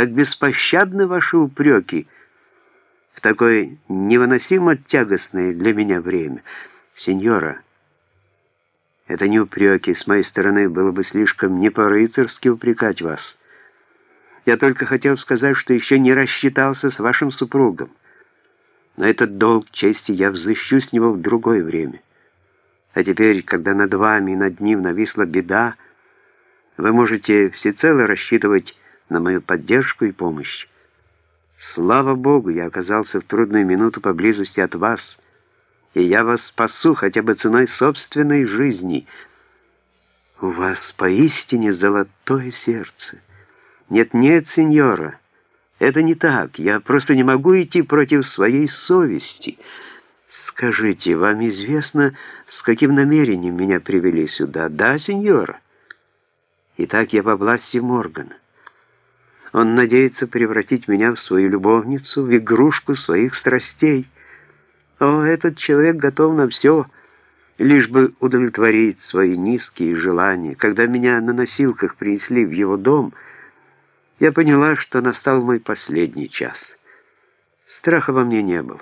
как беспощадны ваши упреки в такое невыносимо тягостное для меня время. Сеньора, это не упреки, с моей стороны было бы слишком не по-рыцарски упрекать вас. Я только хотел сказать, что еще не рассчитался с вашим супругом. Но этот долг чести я взыщу с него в другое время. А теперь, когда над вами и над ним нависла беда, вы можете всецело рассчитывать на мою поддержку и помощь. Слава Богу, я оказался в трудную минуту поблизости от вас, и я вас спасу хотя бы ценой собственной жизни. У вас поистине золотое сердце. Нет-нет, сеньора, это не так. Я просто не могу идти против своей совести. Скажите, вам известно, с каким намерением меня привели сюда? Да, сеньора? Итак, я во власти Моргана. Он надеется превратить меня в свою любовницу, в игрушку своих страстей. О, этот человек готов на все, лишь бы удовлетворить свои низкие желания. Когда меня на носилках принесли в его дом, я поняла, что настал мой последний час. Страха во мне не было.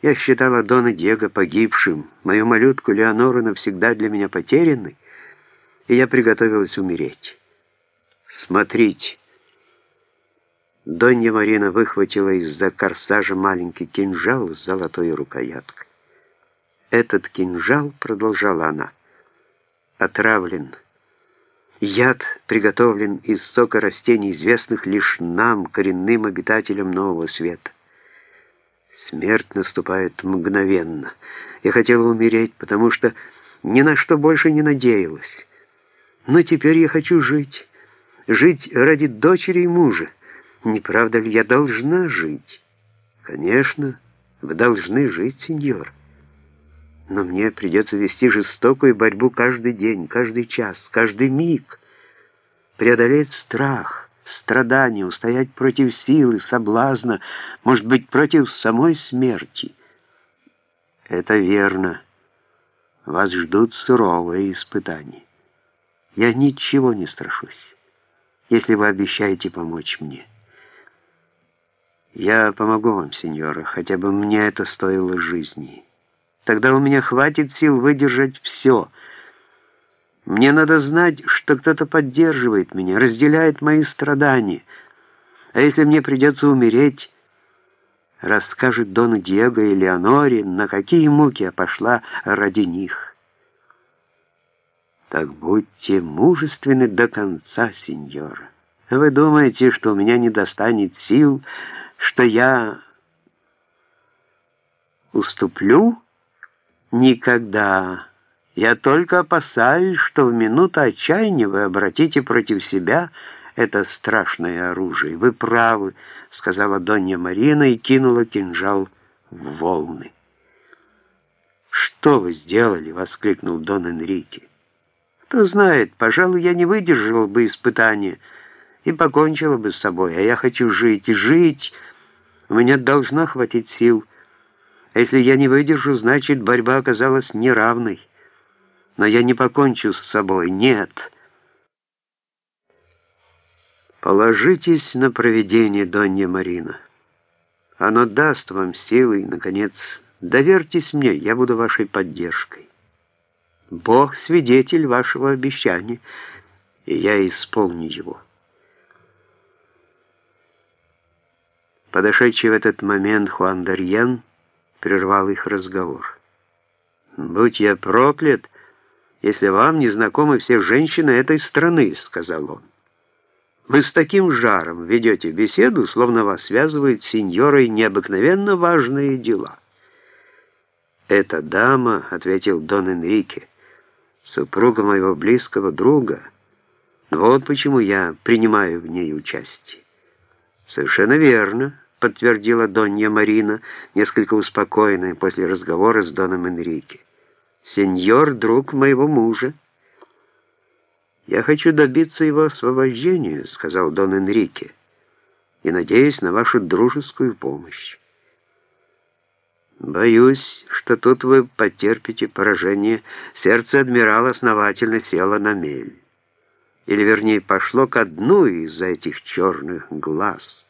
Я считала Дона Диего погибшим, мою малютку Леонору навсегда для меня потерянной, и я приготовилась умереть. Смотрите. Донья Марина выхватила из-за корсажа маленький кинжал с золотой рукояткой. Этот кинжал, продолжала она, отравлен. Яд приготовлен из сока растений, известных лишь нам, коренным обитателям Нового Света. Смерть наступает мгновенно. Я хотела умереть, потому что ни на что больше не надеялась. Но теперь я хочу жить. Жить ради дочери и мужа. Не правда ли я должна жить? Конечно, вы должны жить, сеньор. Но мне придется вести жестокую борьбу каждый день, каждый час, каждый миг. Преодолеть страх, страдания, устоять против силы, соблазна, может быть, против самой смерти. Это верно. Вас ждут суровые испытания. Я ничего не страшусь, если вы обещаете помочь мне. Я помогу вам, сеньора, хотя бы мне это стоило жизни. Тогда у меня хватит сил выдержать все. Мне надо знать, что кто-то поддерживает меня, разделяет мои страдания. А если мне придется умереть, расскажет Дону Диего и Леоноре, на какие муки я пошла ради них». Так будьте мужественны до конца, сеньора. Вы думаете, что у меня не достанет сил, что я уступлю? Никогда. Я только опасаюсь, что в минуту отчаяния вы обратите против себя это страшное оружие. Вы правы, сказала Донья Марина и кинула кинжал в волны. «Что вы сделали?» — воскликнул Дон Энрике. Кто знает, пожалуй, я не выдержала бы испытания и покончила бы с собой. А я хочу жить и жить. У меня должна хватить сил. А если я не выдержу, значит, борьба оказалась неравной. Но я не покончу с собой. Нет. Положитесь на проведение, Донья Марина. Оно даст вам силы и, наконец, доверьтесь мне, я буду вашей поддержкой. Бог свидетель вашего обещания, и я исполню его. Подошедший в этот момент Хуан Дарьен прервал их разговор. «Будь я проклят, если вам не знакомы все женщины этой страны», — сказал он. «Вы с таким жаром ведете беседу, словно вас связывает с сеньорой необыкновенно важные дела». «Эта дама», — ответил Дон Энрике, — супруга моего близкого друга. Вот почему я принимаю в ней участие. Совершенно верно, подтвердила Донья Марина, несколько успокоенная после разговора с Доном Энрике. Сеньор, друг моего мужа. «Я хочу добиться его освобождения», — сказал Дон Энрике, «и надеюсь на вашу дружескую помощь». Боюсь, что тут вы потерпите поражение. Сердце адмирала основательно село на мель. или вернее пошло ко дну из-за этих черных глаз.